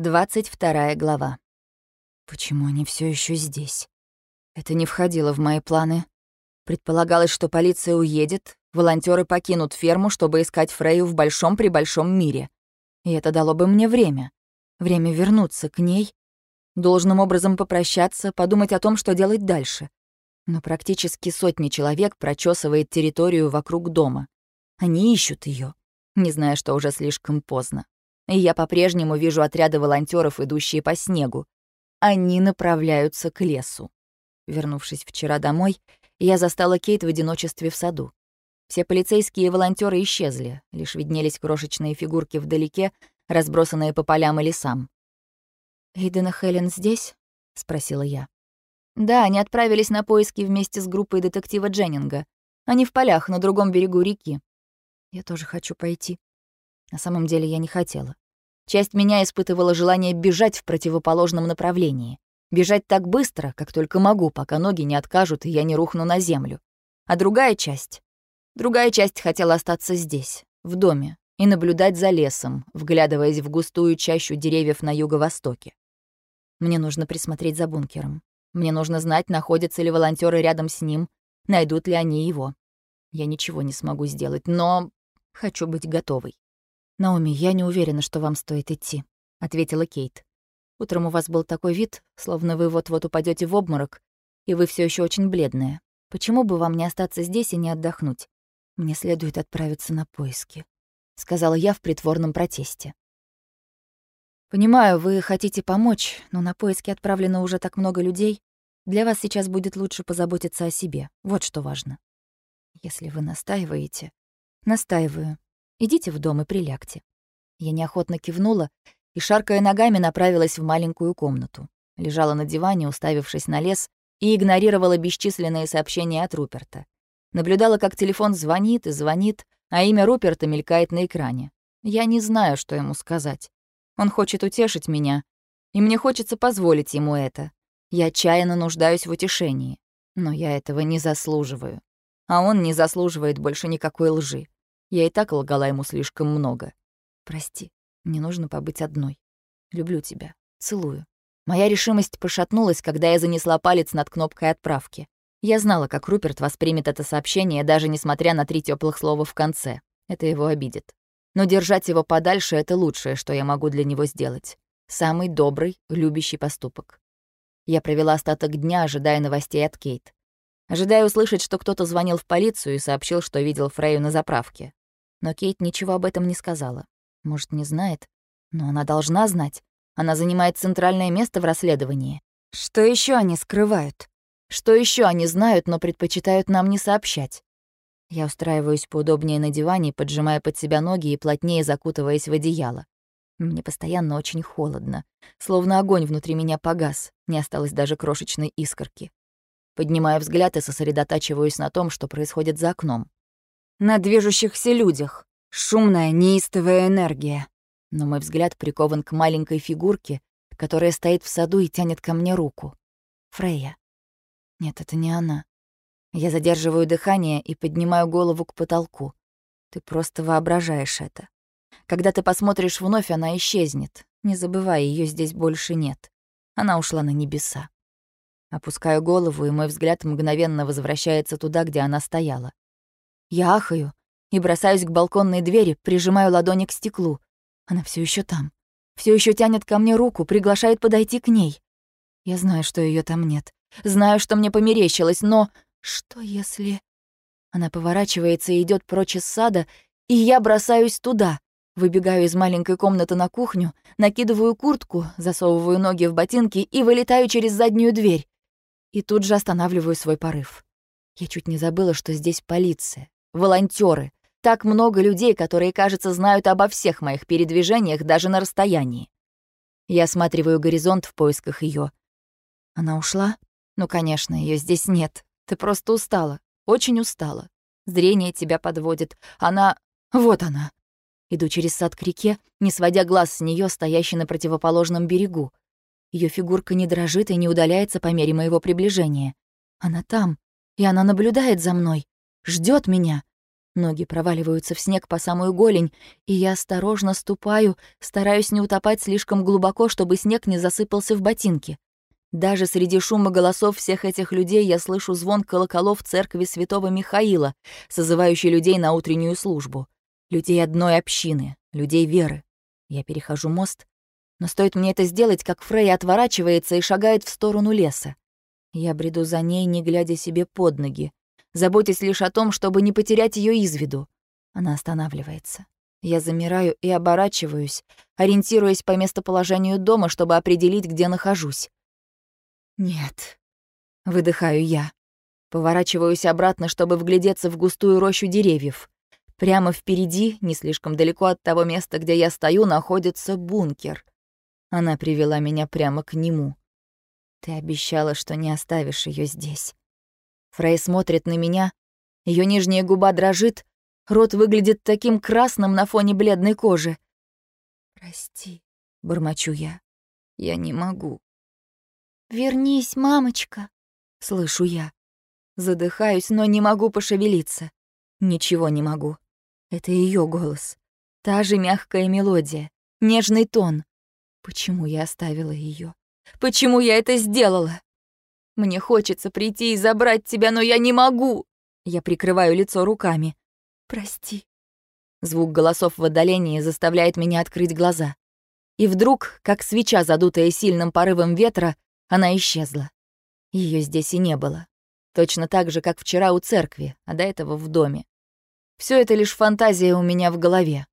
22 глава. Почему они все еще здесь? Это не входило в мои планы. Предполагалось, что полиция уедет, волонтеры покинут ферму, чтобы искать Фрейю в большом-пребольшом мире. И это дало бы мне время. Время вернуться к ней, должным образом попрощаться, подумать о том, что делать дальше. Но практически сотни человек прочесывает территорию вокруг дома. Они ищут ее, не зная, что уже слишком поздно. И я по-прежнему вижу отряды волонтеров, идущие по снегу. Они направляются к лесу. Вернувшись вчера домой, я застала Кейт в одиночестве в саду. Все полицейские и волонтеры исчезли, лишь виднелись крошечные фигурки вдалеке, разбросанные по полям и лесам. «Эйден и Хелен здесь?» — спросила я. «Да, они отправились на поиски вместе с группой детектива Дженнинга. Они в полях на другом берегу реки. Я тоже хочу пойти. На самом деле я не хотела. Часть меня испытывала желание бежать в противоположном направлении. Бежать так быстро, как только могу, пока ноги не откажут, и я не рухну на землю. А другая часть... Другая часть хотела остаться здесь, в доме, и наблюдать за лесом, вглядываясь в густую чащу деревьев на юго-востоке. Мне нужно присмотреть за бункером. Мне нужно знать, находятся ли волонтеры рядом с ним, найдут ли они его. Я ничего не смогу сделать, но хочу быть готовой. «Наоми, я не уверена, что вам стоит идти», — ответила Кейт. «Утром у вас был такой вид, словно вы вот-вот упадете в обморок, и вы все еще очень бледная. Почему бы вам не остаться здесь и не отдохнуть? Мне следует отправиться на поиски», — сказала я в притворном протесте. «Понимаю, вы хотите помочь, но на поиски отправлено уже так много людей. Для вас сейчас будет лучше позаботиться о себе. Вот что важно. Если вы настаиваете...» «Настаиваю. Идите в дом и прилягте». Я неохотно кивнула и, шаркая ногами, направилась в маленькую комнату. Лежала на диване, уставившись на лес, и игнорировала бесчисленные сообщения от Руперта. Наблюдала, как телефон звонит и звонит, а имя Руперта мелькает на экране. Я не знаю, что ему сказать. Он хочет утешить меня, и мне хочется позволить ему это. Я отчаянно нуждаюсь в утешении, но я этого не заслуживаю. А он не заслуживает больше никакой лжи. Я и так лгала ему слишком много. Прости, мне нужно побыть одной. Люблю тебя. Целую. Моя решимость пошатнулась, когда я занесла палец над кнопкой отправки. Я знала, как Руперт воспримет это сообщение, даже несмотря на три теплых слова в конце. Это его обидит. Но держать его подальше — это лучшее, что я могу для него сделать. Самый добрый, любящий поступок. Я провела остаток дня, ожидая новостей от Кейт. Ожидая услышать, что кто-то звонил в полицию и сообщил, что видел Фрейю на заправке. Но Кейт ничего об этом не сказала. Может, не знает? Но она должна знать. Она занимает центральное место в расследовании. Что еще они скрывают? Что еще они знают, но предпочитают нам не сообщать? Я устраиваюсь поудобнее на диване, поджимая под себя ноги и плотнее закутываясь в одеяло. Мне постоянно очень холодно, словно огонь внутри меня погас, не осталось даже крошечной искорки. Поднимаю взгляд и сосредотачиваюсь на том, что происходит за окном. На движущихся людях. Шумная, неистовая энергия. Но мой взгляд прикован к маленькой фигурке, которая стоит в саду и тянет ко мне руку. Фрея. Нет, это не она. Я задерживаю дыхание и поднимаю голову к потолку. Ты просто воображаешь это. Когда ты посмотришь вновь, она исчезнет. Не забывай, ее здесь больше нет. Она ушла на небеса. Опускаю голову, и мой взгляд мгновенно возвращается туда, где она стояла. Я ахаю и бросаюсь к балконной двери, прижимаю ладони к стеклу. Она все еще там. Все еще тянет ко мне руку, приглашает подойти к ней. Я знаю, что ее там нет. Знаю, что мне померещилось, но что если... Она поворачивается и идет прочь из сада, и я бросаюсь туда. Выбегаю из маленькой комнаты на кухню, накидываю куртку, засовываю ноги в ботинки и вылетаю через заднюю дверь. И тут же останавливаю свой порыв. Я чуть не забыла, что здесь полиция, волонтеры, так много людей, которые, кажется, знают обо всех моих передвижениях даже на расстоянии. Я осматриваю горизонт в поисках ее. Она ушла? Ну, конечно, ее здесь нет. Ты просто устала. Очень устала. Зрение тебя подводит. Она... Вот она. Иду через сад к реке, не сводя глаз с нее, стоящей на противоположном берегу. Ее фигурка не дрожит и не удаляется по мере моего приближения. Она там, и она наблюдает за мной, ждет меня. Ноги проваливаются в снег по самую голень, и я осторожно ступаю, стараюсь не утопать слишком глубоко, чтобы снег не засыпался в ботинки. Даже среди шума голосов всех этих людей я слышу звон колоколов церкви святого Михаила, созывающий людей на утреннюю службу. Людей одной общины, людей веры. Я перехожу мост, но стоит мне это сделать, как Фрей отворачивается и шагает в сторону леса. Я бреду за ней, не глядя себе под ноги, заботясь лишь о том, чтобы не потерять ее из виду. Она останавливается. Я замираю и оборачиваюсь, ориентируясь по местоположению дома, чтобы определить, где нахожусь. «Нет», — выдыхаю я. Поворачиваюсь обратно, чтобы вглядеться в густую рощу деревьев. Прямо впереди, не слишком далеко от того места, где я стою, находится бункер. Она привела меня прямо к нему. Ты обещала, что не оставишь ее здесь. Фрей смотрит на меня, ее нижняя губа дрожит, рот выглядит таким красным на фоне бледной кожи. «Прости», — бормочу я, — «я не могу». «Вернись, мамочка», — слышу я. Задыхаюсь, но не могу пошевелиться. Ничего не могу. Это ее голос. Та же мягкая мелодия, нежный тон. Почему я оставила ее? Почему я это сделала? Мне хочется прийти и забрать тебя, но я не могу. Я прикрываю лицо руками. Прости. Звук голосов в отдалении заставляет меня открыть глаза. И вдруг, как свеча, задутая сильным порывом ветра, она исчезла. Ее здесь и не было. Точно так же, как вчера у церкви, а до этого в доме. Все это лишь фантазия у меня в голове.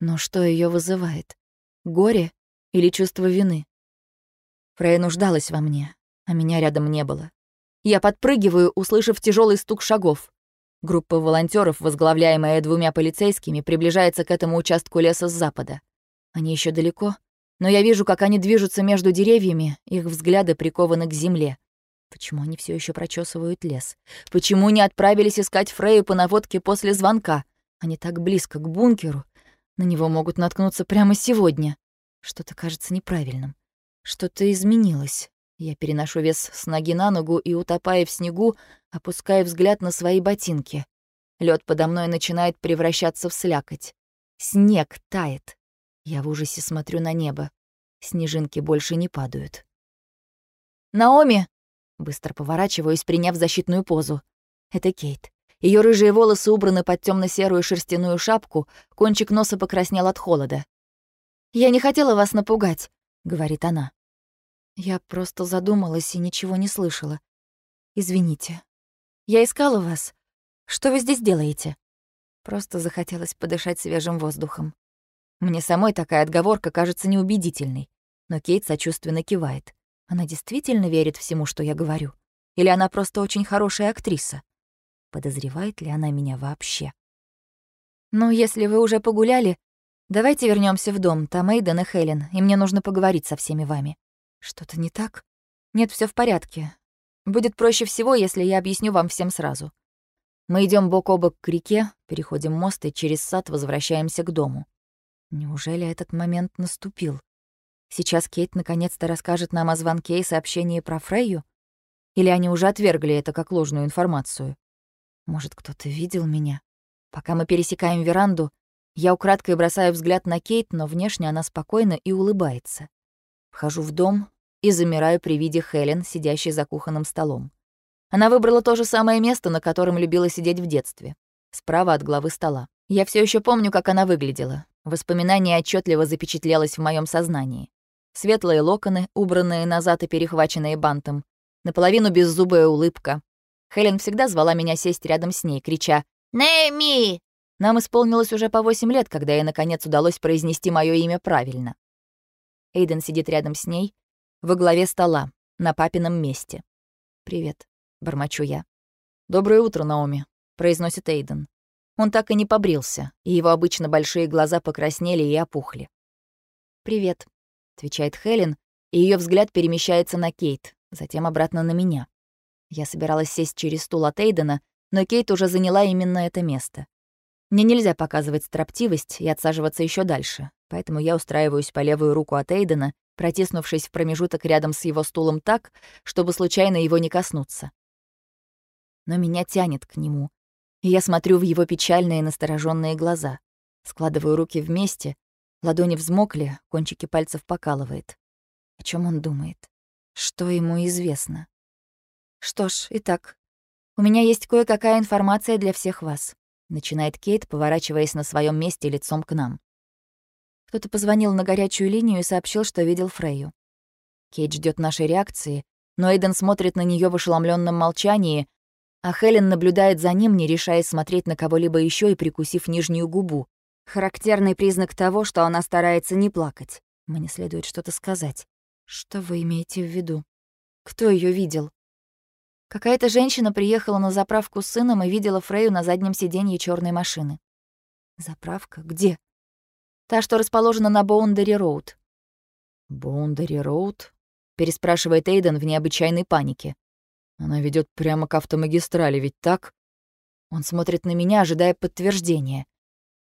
Но что ее вызывает? Горе или чувство вины? Фрей нуждалась во мне, а меня рядом не было. Я подпрыгиваю, услышав тяжелый стук шагов. Группа волонтеров, возглавляемая двумя полицейскими, приближается к этому участку леса с запада. Они еще далеко, но я вижу, как они движутся между деревьями, их взгляды прикованы к земле. Почему они все еще прочесывают лес? Почему не отправились искать Фрею по наводке после звонка? Они так близко к бункеру. На него могут наткнуться прямо сегодня. Что-то кажется неправильным. Что-то изменилось. Я переношу вес с ноги на ногу и, утопая в снегу, опускаю взгляд на свои ботинки. Лед подо мной начинает превращаться в слякоть. Снег тает. Я в ужасе смотрю на небо. Снежинки больше не падают. «Наоми!» Быстро поворачиваюсь, приняв защитную позу. Это Кейт. Ее рыжие волосы убраны под темно серую шерстяную шапку, кончик носа покраснел от холода. «Я не хотела вас напугать», — говорит она. Я просто задумалась и ничего не слышала. Извините. Я искала вас. Что вы здесь делаете? Просто захотелось подышать свежим воздухом. Мне самой такая отговорка кажется неубедительной, но Кейт сочувственно кивает. Она действительно верит всему, что я говорю? Или она просто очень хорошая актриса? Подозревает ли она меня вообще? «Ну, если вы уже погуляли, давайте вернемся в дом, там Эйден и Хелен, и мне нужно поговорить со всеми вами». «Что-то не так?» «Нет, все в порядке. Будет проще всего, если я объясню вам всем сразу». Мы идем бок о бок к реке, переходим мост и через сад возвращаемся к дому. Неужели этот момент наступил? Сейчас Кейт наконец-то расскажет нам о звонке и сообщении про Фрейю? Или они уже отвергли это как ложную информацию? Может, кто-то видел меня? Пока мы пересекаем веранду, я украдкой бросаю взгляд на Кейт, но внешне она спокойна и улыбается. Вхожу в дом и замираю при виде Хелен, сидящей за кухонным столом. Она выбрала то же самое место, на котором любила сидеть в детстве, справа от главы стола. Я все еще помню, как она выглядела. Воспоминание отчетливо запечатлелось в моем сознании. Светлые локоны, убранные назад и перехваченные бантом. Наполовину беззубая улыбка. Хелен всегда звала меня сесть рядом с ней, крича «Нэми!». Нам исполнилось уже по восемь лет, когда ей, наконец, удалось произнести мое имя правильно. Эйден сидит рядом с ней, во главе стола, на папином месте. «Привет», — бормочу я. «Доброе утро, Наоми», — произносит Эйден. Он так и не побрился, и его обычно большие глаза покраснели и опухли. «Привет», — отвечает Хелен, и ее взгляд перемещается на Кейт, затем обратно на меня. Я собиралась сесть через стул от Эйдена, но Кейт уже заняла именно это место. Мне нельзя показывать строптивость и отсаживаться еще дальше, поэтому я устраиваюсь по левую руку от Эйдена, протиснувшись в промежуток рядом с его стулом так, чтобы случайно его не коснуться. Но меня тянет к нему, и я смотрю в его печальные настороженные глаза. Складываю руки вместе, ладони взмокли, кончики пальцев покалывает. О чем он думает? Что ему известно? Что ж, итак, у меня есть кое-какая информация для всех вас, начинает Кейт, поворачиваясь на своем месте лицом к нам. Кто-то позвонил на горячую линию и сообщил, что видел Фрейю. Кейт ждет нашей реакции, но Эйден смотрит на нее в ошеломленном молчании, а Хелен наблюдает за ним, не решаясь смотреть на кого-либо еще и прикусив нижнюю губу. Характерный признак того, что она старается не плакать. Мне следует что-то сказать. Что вы имеете в виду? Кто ее видел? Какая-то женщина приехала на заправку с сыном и видела Фрею на заднем сиденье черной машины. Заправка? Где? Та, что расположена на Боундери-роуд. Боундери-роуд? переспрашивает Эйден в необычайной панике. Она ведет прямо к автомагистрали, ведь так? Он смотрит на меня, ожидая подтверждения.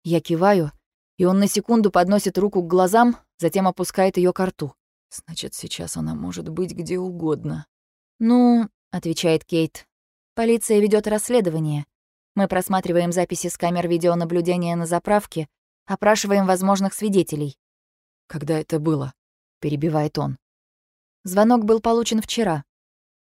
Я киваю, и он на секунду подносит руку к глазам, затем опускает ее к рту. Значит, сейчас она может быть где угодно. Ну, отвечает Кейт. Полиция ведет расследование. Мы просматриваем записи с камер видеонаблюдения на заправке, опрашиваем возможных свидетелей. Когда это было? перебивает он. Звонок был получен вчера.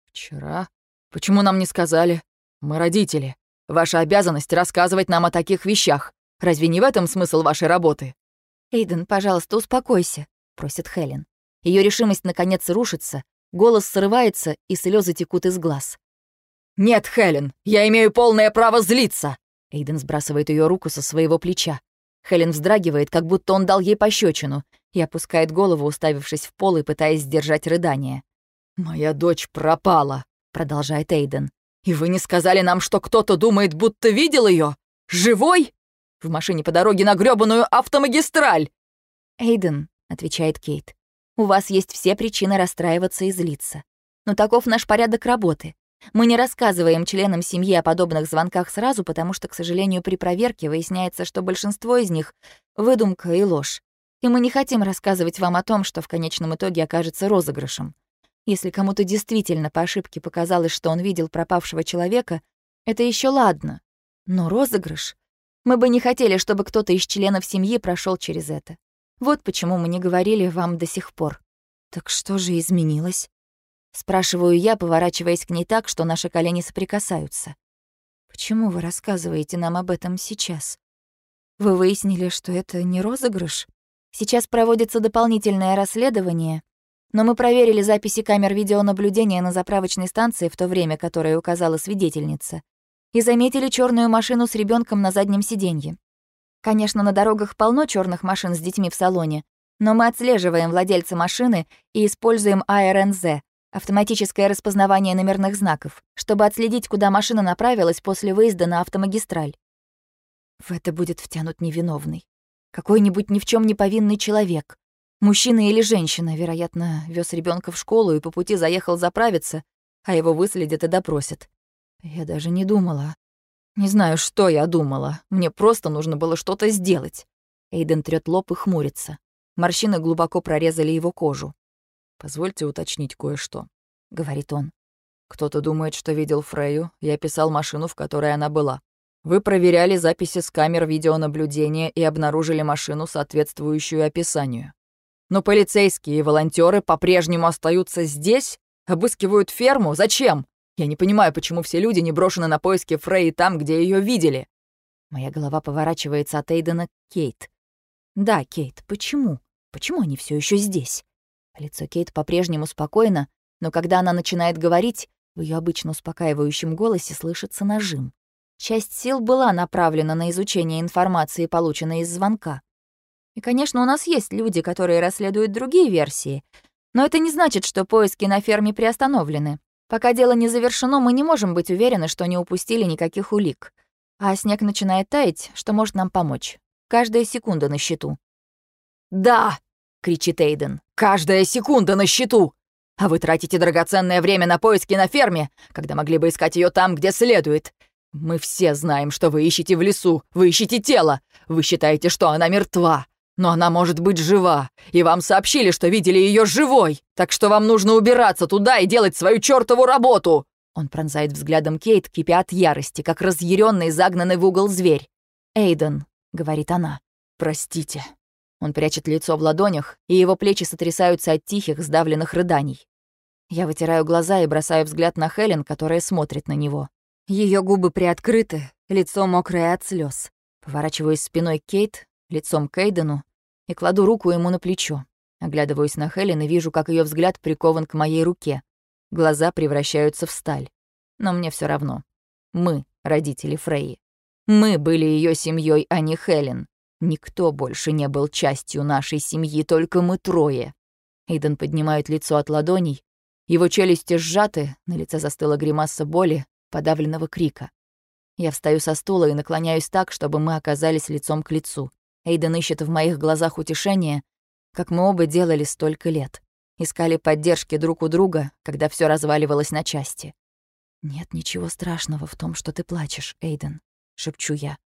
Вчера? Почему нам не сказали? Мы родители. Ваша обязанность рассказывать нам о таких вещах. Разве не в этом смысл вашей работы? Эйден, пожалуйста, успокойся, просит Хелен. Ее решимость наконец рушится, голос срывается, и слезы текут из глаз. «Нет, Хелен, я имею полное право злиться!» Эйден сбрасывает ее руку со своего плеча. Хелен вздрагивает, как будто он дал ей пощечину, и опускает голову, уставившись в пол и пытаясь сдержать рыдание. «Моя дочь пропала», — продолжает Эйден. «И вы не сказали нам, что кто-то думает, будто видел ее? Живой? В машине по дороге на грёбаную автомагистраль!» «Эйден», — отвечает Кейт, — «у вас есть все причины расстраиваться и злиться. Но таков наш порядок работы. Мы не рассказываем членам семьи о подобных звонках сразу, потому что, к сожалению, при проверке выясняется, что большинство из них — выдумка и ложь. И мы не хотим рассказывать вам о том, что в конечном итоге окажется розыгрышем. Если кому-то действительно по ошибке показалось, что он видел пропавшего человека, это еще ладно. Но розыгрыш? Мы бы не хотели, чтобы кто-то из членов семьи прошел через это. Вот почему мы не говорили вам до сих пор. Так что же изменилось? Спрашиваю я, поворачиваясь к ней так, что наши колени соприкасаются. Почему вы рассказываете нам об этом сейчас? Вы выяснили, что это не розыгрыш? Сейчас проводится дополнительное расследование, но мы проверили записи камер видеонаблюдения на заправочной станции в то время, которое указала свидетельница, и заметили черную машину с ребенком на заднем сиденье. Конечно, на дорогах полно черных машин с детьми в салоне, но мы отслеживаем владельца машины и используем АРНЗ — автоматическое распознавание номерных знаков, чтобы отследить, куда машина направилась после выезда на автомагистраль. В это будет втянут невиновный. Какой-нибудь ни в чем не повинный человек. Мужчина или женщина, вероятно, вез ребенка в школу и по пути заехал заправиться, а его выследят и допросят. Я даже не думала. Не знаю, что я думала. Мне просто нужно было что-то сделать. Эйден трёт лоб и хмурится. Морщины глубоко прорезали его кожу. «Позвольте уточнить кое-что», — говорит он. «Кто-то думает, что видел Фрейю. Я писал машину, в которой она была. Вы проверяли записи с камер видеонаблюдения и обнаружили машину, соответствующую описанию. Но полицейские и волонтеры по-прежнему остаются здесь, обыскивают ферму. Зачем? Я не понимаю, почему все люди не брошены на поиски Фрей там, где ее видели. Моя голова поворачивается от Эйдена к Кейт. Да, Кейт, почему? Почему они все еще здесь? Лицо Кейт по-прежнему спокойно, но когда она начинает говорить, в ее обычно успокаивающем голосе слышится нажим. Часть сил была направлена на изучение информации, полученной из звонка. И, конечно, у нас есть люди, которые расследуют другие версии, но это не значит, что поиски на ферме приостановлены. Пока дело не завершено, мы не можем быть уверены, что не упустили никаких улик. А снег начинает таять, что может нам помочь. Каждая секунда на счету. «Да!» — кричит Эйден. «Каждая секунда на счету! А вы тратите драгоценное время на поиски на ферме, когда могли бы искать ее там, где следует. Мы все знаем, что вы ищете в лесу, вы ищете тело. Вы считаете, что она мертва. Но она может быть жива, и вам сообщили, что видели ее живой, так что вам нужно убираться туда и делать свою чертову работу. Он пронзает взглядом Кейт, кипя от ярости, как разъяренный, загнанный в угол зверь. «Эйден», — говорит она, — «простите». Он прячет лицо в ладонях, и его плечи сотрясаются от тихих, сдавленных рыданий. Я вытираю глаза и бросаю взгляд на Хелен, которая смотрит на него. Ее губы приоткрыты, лицо мокрое от слез. Поворачиваюсь спиной к Кейт, лицом к Эйдену, и кладу руку ему на плечо. Оглядываюсь на Хелен и вижу, как ее взгляд прикован к моей руке. Глаза превращаются в сталь. Но мне все равно. Мы — родители Фрейи. Мы были ее семьей, а не Хелен. Никто больше не был частью нашей семьи, только мы трое. Эйден поднимает лицо от ладоней. Его челюсти сжаты, на лице застыла гримаса боли, подавленного крика. Я встаю со стула и наклоняюсь так, чтобы мы оказались лицом к лицу. Эйден ищет в моих глазах утешение, как мы оба делали столько лет искали поддержки друг у друга, когда все разваливалось на части. «Нет ничего страшного в том, что ты плачешь, Эйден», — шепчу я.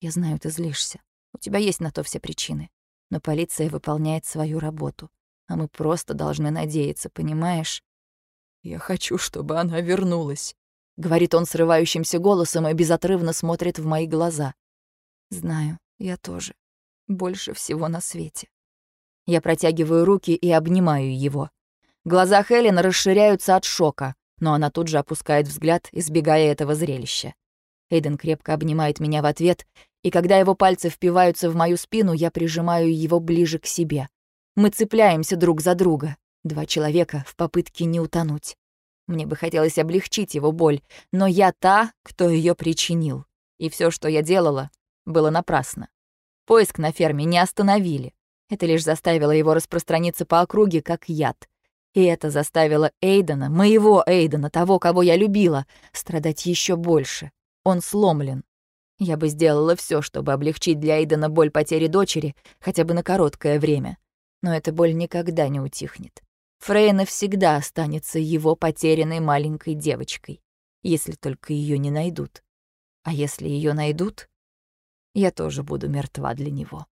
«Я знаю, ты злишься. У тебя есть на то все причины. Но полиция выполняет свою работу, а мы просто должны надеяться, понимаешь?» «Я хочу, чтобы она вернулась», — говорит он срывающимся голосом и безотрывно смотрит в мои глаза. «Знаю, я тоже. Больше всего на свете». Я протягиваю руки и обнимаю его. Глаза Хелен расширяются от шока, но она тут же опускает взгляд, избегая этого зрелища. Эйден крепко обнимает меня в ответ, и когда его пальцы впиваются в мою спину, я прижимаю его ближе к себе. Мы цепляемся друг за друга, два человека в попытке не утонуть. Мне бы хотелось облегчить его боль, но я та, кто ее причинил. И все, что я делала, было напрасно. Поиск на ферме не остановили. Это лишь заставило его распространиться по округе, как яд. И это заставило Эйдена, моего Эйдена, того, кого я любила, страдать еще больше. Он сломлен. Я бы сделала все, чтобы облегчить для Эйдена боль потери дочери, хотя бы на короткое время. Но эта боль никогда не утихнет. Фрейя навсегда останется его потерянной маленькой девочкой, если только ее не найдут. А если ее найдут, я тоже буду мертва для него.